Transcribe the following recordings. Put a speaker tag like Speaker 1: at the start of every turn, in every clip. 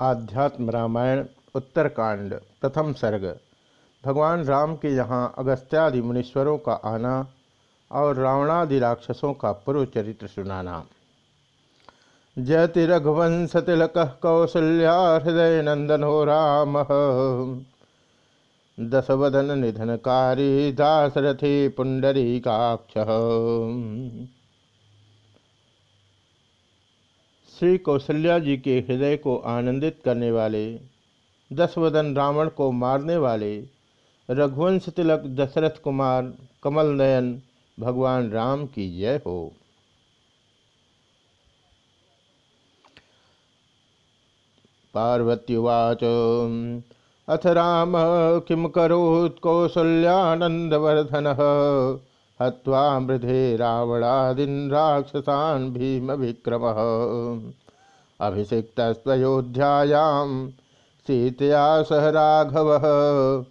Speaker 1: आध्यात्म रामायण, उत्तरकांड, प्रथम सर्ग। भगवान राम के यहाँ अगस्त्यादि मुनीश्वरों का आना और रावणादि राक्षसों का पूर्व चरित्र सुनाना। जयति रघुवंश तिलक कौशल्या हृदय नंदन हो राम। दशवदन निधनकारी दासरथी पुंडरी काक्ष श्री कौशल्या जी के हृदय को आनंदित करने वाले दसवदन रावण को मारने वाले, रघुवंश तिलक दशरथ कुमार, कमल नयन, भगवान राम की जय हो। पार्वत्युवाच अथ राम किम करोत् कौसल्यानंदवर्धन हवा मृधे रावणादीन राक्षसान भीम विक्रम अभिषिक्तस्वयोध्यायां सीतया सह राघव।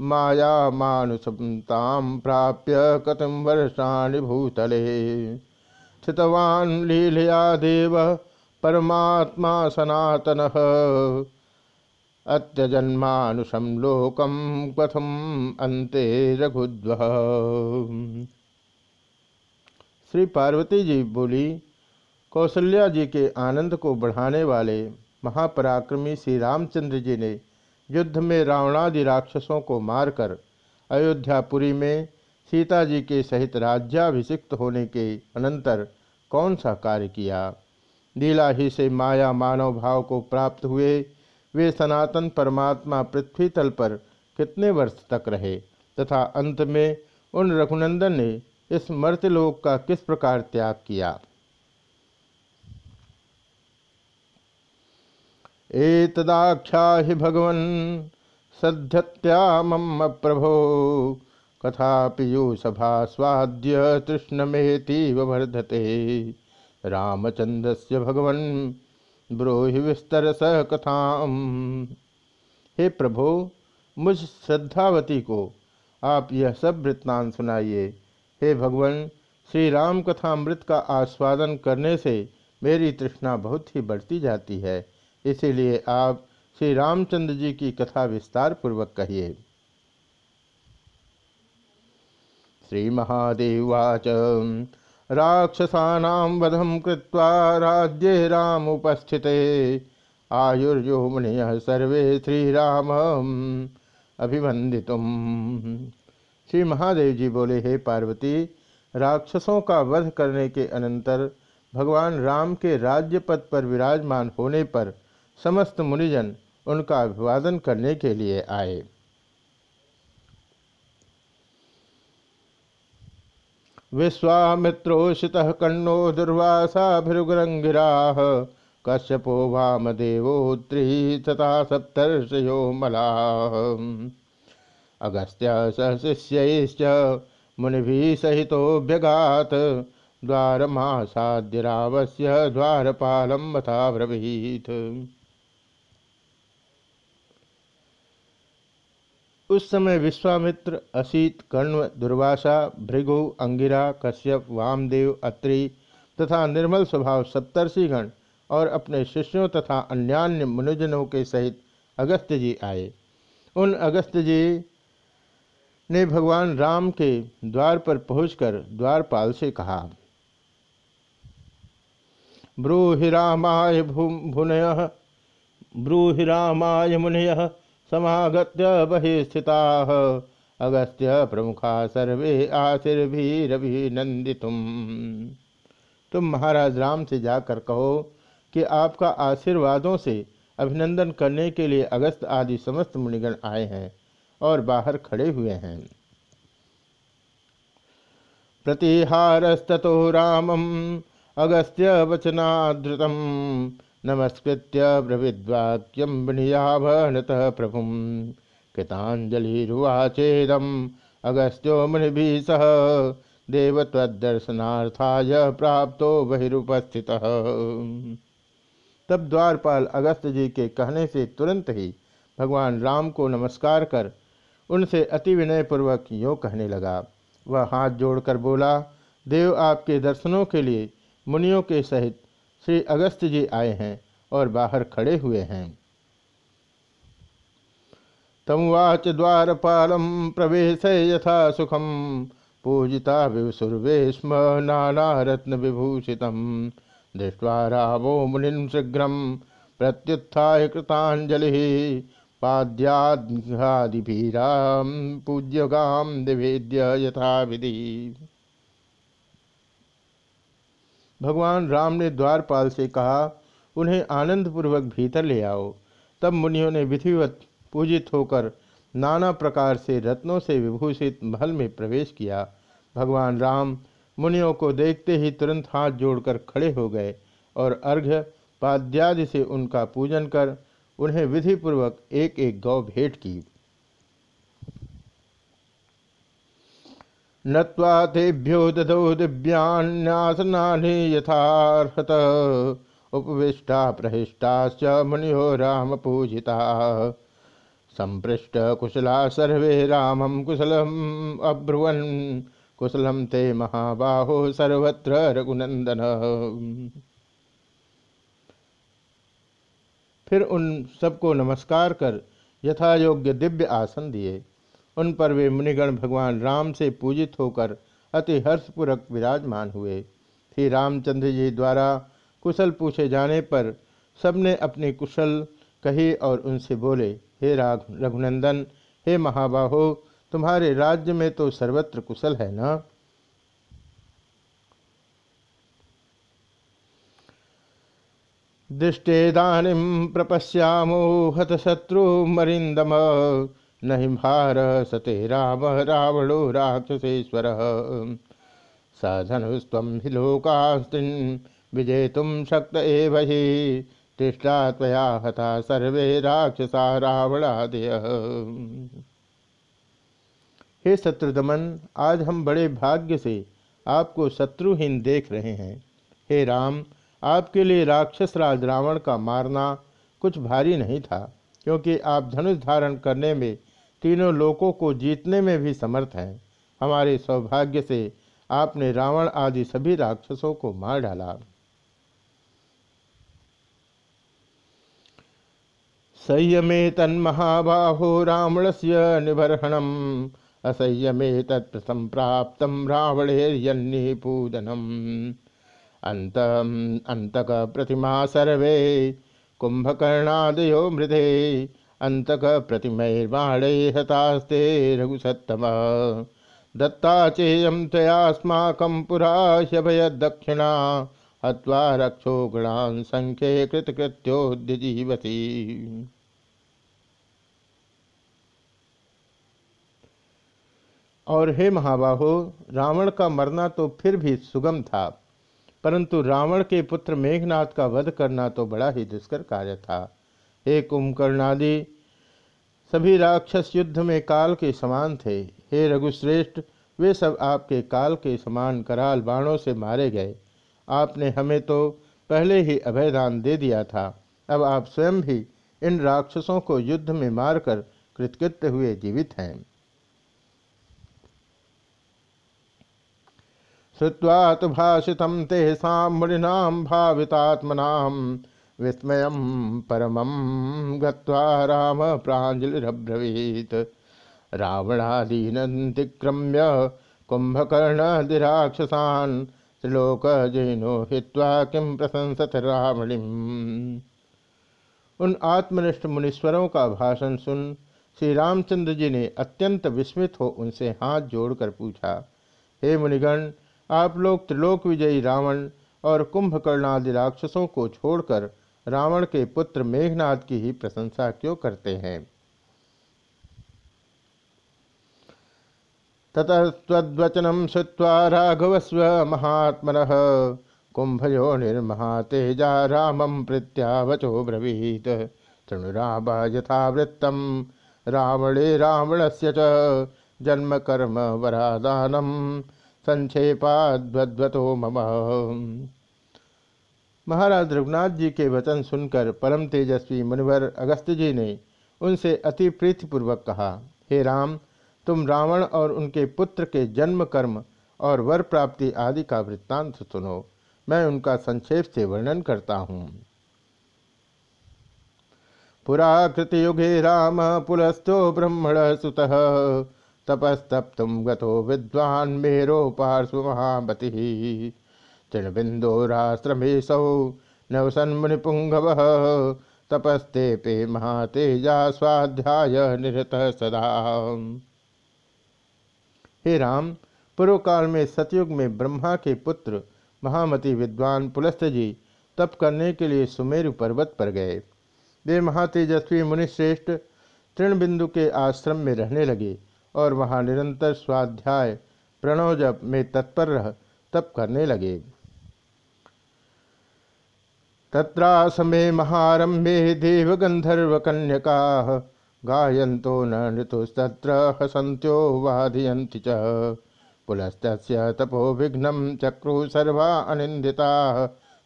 Speaker 1: माया मानुषतां प्राप्य कथम वर्षाणि भूतले। स्थितवान् लीलया देव, परमात्मा सनातनः। अत्यजन्मानुषम लोकम कथम अंते रघुद्व। श्री पार्वती जी बोली कौशल्या जी के आनंद को बढ़ाने वाले महापराक्रमी श्री रामचंद्र जी ने युद्ध में रावणादि राक्षसों को मारकर अयोध्यापुरी में सीता जी के सहित राज्याभिषिक्त होने के अनंतर कौन सा कार्य किया? लीला ही से माया मानव भाव को प्राप्त हुए वे सनातन परमात्मा पृथ्वी तल पर कितने वर्ष तक रहे? तथा अंत में उन रघुनंदन ने इस मर्त्यलोक का किस प्रकार त्याग किया? एतदाख्या ही भगवन सध्यत्याम प्रभो कथा पीयूषभा स्वाद्य तृष्ण तृष्णमेतीव वर्धते। रामचंद्र से भगवन ब्रोहि विस्तर स कथा हे प्रभु, मुझ श्रद्धावती को आप यह सब वृत्तांत सुनाइए। हे भगवान, श्री राम कथामृत का आस्वादन करने से मेरी तृष्णा बहुत ही बढ़ती जाती है। इसीलिए आप श्री रामचंद्र जी की कथा विस्तार पूर्वक कहिए। श्री महादेवाच। राक्षसानां वधम कृत्वा राज्ये रामुपस्थिते आयुर्यो मुनियः सर्वे श्रीराम अभिवंदितुम श्री महादेव जी बोले, हे पार्वती, राक्षसों का वध करने के अनंतर भगवान राम के राज्य पद पर विराजमान होने पर समस्त मुनिजन उनका अभिवादन करने के लिए आए। विश्वामित्रोषित कण्णो दुर्वासाभिरुग्रंगिरा कश्यपो वामदेवोत्री तथा सप्तर्षयो मला। अगस्त्य सहशिष्यैश्च मुनिभिः सहितोऽभ्यगात्। द्वारमासाद्य रावस्य द्वारपालं मथा ब्रवीत् उस समय विश्वामित्र, असित कर्ण दुर्वासा, भृगु, अंगिरा, कश्यप, वामदेव, अत्रि तथा निर्मल स्वभाव सप्तर्षिगण और अपने शिष्यों तथा अन्यान्य मनुजनों के सहित अगस्त्य जी आए। उन अगस्त्य जी ने भगवान राम के द्वार पर पहुंचकर द्वारपाल से कहा, ब्रूहि रामाय भुनय, ब्रूहि रामाय मुनय समागत्य बहि स्थिता अगस्त्य प्रमुखा सर्वे आशीर्भिरभिनंदितुम तुम महाराज राम से जाकर कहो कि आपका आशीर्वादों से अभिनंदन करने के लिए अगस्त आदि समस्त मुनिगण आए हैं और बाहर खड़े हुए हैं। प्रतिहारस्तो रामम, अगस्त्य वचनाधृतम नमस्कृत्य ब्रविद्वाक्यम विनियाभनतः प्रभु कृतांजलिवाचेदम अगस्त्यो मुनि सह देवत्वदर्शनार्थाय प्राप्त बहिरुपस्थित। तब द्वारपाल अगस्त जी के कहने से तुरंत ही भगवान राम को नमस्कार कर उनसे अति विनयपूर्वक यों कहने लगा। वह हाथ जोड़कर बोला, देव आपके दर्शनों के लिए मुनियों के सहित श्री अगस्त जी आए हैं और बाहर खड़े हुए हैं। तमुवाच द्वारपालम प्रवेश यथा सुखम पूजिता विवसुर्वे स्म नाना रत्न विभूषित दृष्टवा रामो मुनि शीघ्र प्रत्युत्थाय कृतांजलि पाद्यादिभीराम पूज्यगाम निवेद्य यथा विधि भगवान राम ने द्वारपाल से कहा, उन्हें आनंदपूर्वक भीतर ले आओ। तब मुनियों ने विधिवत पूजित होकर नाना प्रकार से रत्नों से विभूषित महल में प्रवेश किया। भगवान राम मुनियों को देखते ही तुरंत हाथ जोड़कर खड़े हो गए और अर्घ्य पाद्यादि से उनका पूजन कर उन्हें विधिपूर्वक एक एक गौ भेंट की। नत्वा तेभ्यो दधो दिव्यान्यासनानि यथार्हत। उपविष्टा प्रहिष्टाश्च मुनियो राम पूजिता। संपृष्ट कुशला सर्वे रामं कुशलम् अब्रुवन्। कुशलम ते महाबाहो सर्वत्र रघुनंदन फिर उन सबको नमस्कार कर यथा योग्य दिव्य आसन दिए। उन पर वे मुनिगण भगवान राम से पूजित होकर अति हर्षपूर्वक विराजमान हुए। श्री रामचंद्र जी द्वारा कुशल पूछे जाने पर सबने अपनी कुशल कही और उनसे बोले, हे राघ, रघुनंदन, हे महाबाहो, तुम्हारे राज्य में तो सर्वत्र कुशल है ना? दृष्टेदानीम प्रपश्यामो हत शत्रु मरिंदम नहीं भार सते राम, रावणो राक्षसेश्वर। साधनुस्व लोकास्तिन विजेतुम शक्त एव ही। तिष्ठा त्वया हता सर्वे राक्षसा रावणादय। हे शत्रुदमन, आज हम बड़े भाग्य से आपको शत्रुहीन देख रहे हैं। हे राम, आपके लिए राक्षस राज रावण का मारना कुछ भारी नहीं था, क्योंकि आप धनुष धारण करने में तीनों लोकों को जीतने में भी समर्थ हैं। हमारे सौभाग्य से आपने रावण आदि सभी राक्षसों को मार डाला। संयमे तन्महाबाहो रावण से निबर्हणम असंयमे तत्संप्राप्त रावणेर्यन्निपूदनम। अंत अंतक प्रतिमा सर्वे कुंभकर्णादयो मृदे अंतक प्रतिमैर्बाणे हतास्ते रघुसत्तम। दत्ता चेयम तयास्माकं पुरा ह्यभय दक्षिणा हत्वा रक्षो गणान संख्ये कृतकृत्योद्यजीवती और हे महाबाहो, रावण का मरना तो फिर भी सुगम था, परंतु रावण के पुत्र मेघनाथ का वध करना तो बड़ा ही दुष्कर कार्य था। हे कुंभकर्णादि सभी राक्षस युद्ध में काल के समान थे। हे रघुश्रेष्ठ, वे सब आपके काल के समान कराल बाणों से मारे गए। आपने हमें तो पहले ही अभयदान दे दिया था। अब आप स्वयं भी इन राक्षसों को युद्ध में मारकर कृतकृत्य हुए जीवित हैं। श्रुवा तो भाषित तेषा मृणाम भावितात्मनाम। विस्मय परम गत्वा राम प्राजलिब्रवीत रावणादीनतिक्रम्य कुंभकर्णादिराक्षसान त्रिलोक जैनो हित्वा किम प्रशंसत रावणिम। उन आत्मनिष्ठ मुनीश्वरों का भाषण सुन श्री रामचंद्र जी ने अत्यंत विस्मित हो उनसे हाथ जोड़कर पूछा, हे मुनिगण, आप लोग त्रिलोक विजयी रावण और कुंभकर्णादि राक्षसों को छोड़कर रावण के पुत्र मेघनाथ की ही प्रशंसा क्यों करते हैं? ततस्तवचनम श्रुवा राघवस्व महात्म कुंभयो निर्महातेजा रामम प्रत्यावचो ब्रवीत। तृणुराब यथावृत्तम रावणे रावण से जन्म कर्म वरादानम संक्षेपाद्वतो मम। महाराज रघुनाथ जी के वचन सुनकर परम तेजस्वी मुनिवर अगस्त जी ने उनसे अति प्रीतिपूर्वक कहा, हे राम, तुम रावण और उनके पुत्र के जन्म, कर्म और वर प्राप्ति आदि का वृत्तांत सुनो। मैं उनका संक्षेप से वर्णन करता हूँ। पुराकृतियुगे राम पुलस्तो ब्रह्मण सुत तपस्तप्तुम गतो विद्वान् मेरो पार्श्व महामति तृणबिंदोराश्रमेशौ नवसन्मुनिपुंगव तपस्ते पे महातेजा स्वाध्याय निरत सदा। हे राम पूर्व काल में सतयुग में ब्रह्मा के पुत्र महामति विद्वान पुलस्त जी तप करने के लिए सुमेरु पर्वत पर गए। वे महातेजस्वी मुनिश्रेष्ठ तृणबिंदु के आश्रम में रहने लगे और वहाँ निरंतर स्वाध्याय, प्रणव जप में तत्पर रह तप करने लगे। तत्रासमे महारंभे देव गंधर्व कन्यका गायन्तो न ऋतुस्तत्र हसन्त्यो वादयन्ति च। पुलस्त तपो विघ्न चक्रु सर्वा अनिंदिता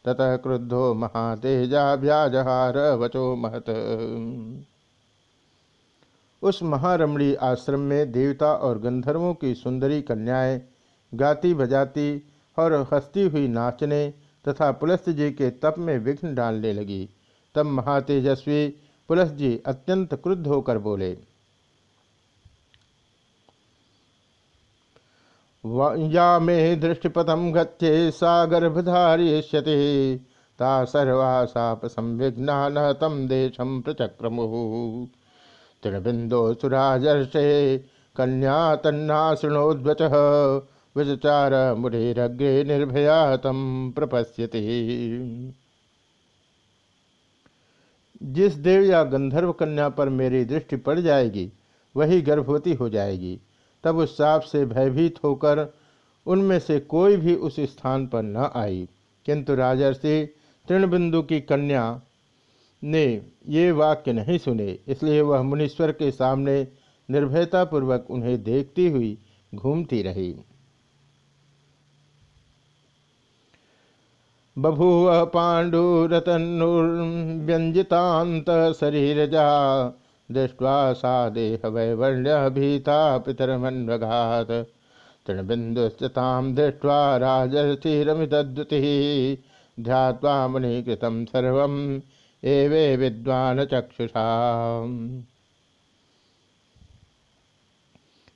Speaker 1: ततः क्रुद्धो महातेजा व्याजहार वचो महत। उस महारमणी आश्रम में देवता और गंधर्वों की सुंदरी कन्याएँ गाती बजाती और हंसती हुई नाचने तथा पुलस्त जी के तप में विघ्न डालने लगी। तब महातेजस्वी पुलस जी अत्यंत क्रुद्ध होकर बोले या मे दृष्टिपथम गच्छे सा गर्भधारिष्यति ता सर्वासाप संविघ्ना न तम देशम प्रचक्रमु। तृणबिंदो सुराजर्षे कन्या तन्ना शृणोद्वच विचार मुरेरग्रे निर्भया तम प्रपश्यति। जिस देव या गंधर्व कन्या पर मेरी दृष्टि पड़ जाएगी, वही गर्भवती हो जाएगी। तब उस साप से भयभीत होकर उनमें से कोई भी उस स्थान पर न आई। किंतु राजर्षि तृणबिंदु की कन्या ने ये वाक्य नहीं सुने। इसलिए वह मुनीश्वर के सामने निर्भयतापूर्वक उन्हें देखती हुई घूमती रही। बभूव पाण्डुरतन्नुर्व्यञ्जितान्त शरीरजा, दृष्ट्वा सा देहवैवर्ण्य भीता पितरमन्वघात। तृणबिन्दुश्चतां दृष्ट्वा राजर्षिरमितद्युतिः, ध्यात्वा मुनिकृतं सर्वम् एवे विद्वान चक्षुषा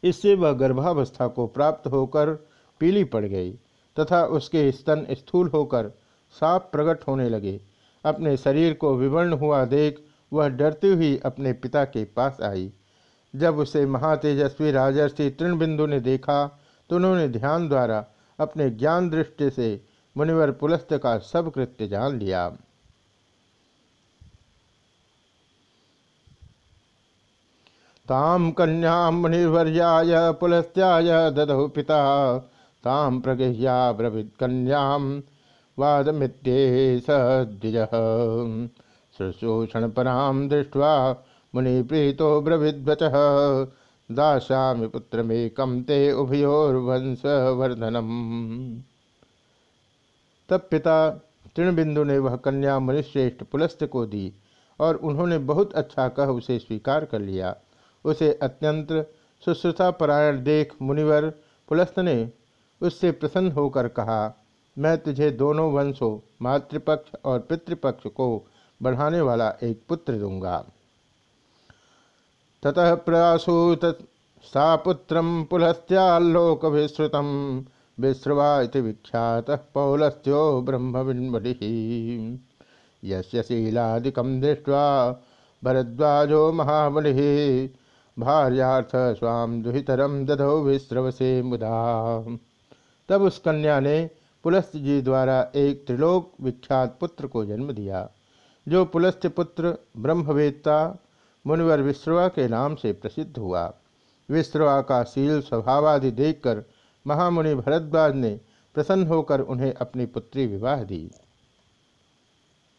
Speaker 1: इससे वह गर्भावस्था को प्राप्त होकर पीली पड़ गई, तथा उसके स्तन स्थूल होकर साफ़ प्रकट होने लगे। अपने शरीर को विवर्ण हुआ देख वह डरती हुई अपने पिता के पास आई। जब उसे महातेजस्वी राजर्षि तृणबिंदु ने देखा तो उन्होंने ध्यान द्वारा अपने ज्ञान दृष्टि से मुनिवर पुलस्त का सब कृत्य जान लिया। ताम कन्या मुनिवर्याय पुलस्त्याय ददहु पिता, ताम प्रगह्या ब्रवीत कन्याम। वादमित्ये सद्विज शुश्रूषण पराम दृष्ट्वा मुनिप्रीतो ब्रविद्वच। दास्यामि पुत्रमेकम ते उभयोर्वंशवर्धनम। तब पिता तृणबिंदु ने वह कन्या मुनिश्रेष्ठ पुलस्त को दी और उन्होंने बहुत अच्छा कह उसे स्वीकार कर लिया। उसे अत्यंत शुश्रूषा परायण देख मुनिवर पुलस्त ने उससे प्रसन्न होकर कहा मैं तुझे दोनों वंशों, मातृपक्ष और पितृपक्ष को बढ़ाने वाला एक पुत्र दूँगा। ततः प्रसूत सा पुत्र पुलस्त्यालोक विश्रुत विश्रवा विख्यात पौलस्त्यो ब्रह्मविन्मि यशीलादिकम दृष्ट्वा भरद्वाजो महामुनि भार्याथ स्वाम दुहितरम दधो विश्रवसे मुदा। तब उस कन्या ने पुलस्त जी द्वारा एक त्रिलोक विख्यात पुत्र को जन्म दिया, जो पुलस्त पुत्र ब्रह्मवेत्ता मुनिवर विश्रवा के नाम से प्रसिद्ध हुआ। विश्रवा का शील स्वभाव आदि देखकर महामुनि भरद्वाज ने प्रसन्न होकर उन्हें अपनी पुत्री विवाह दी।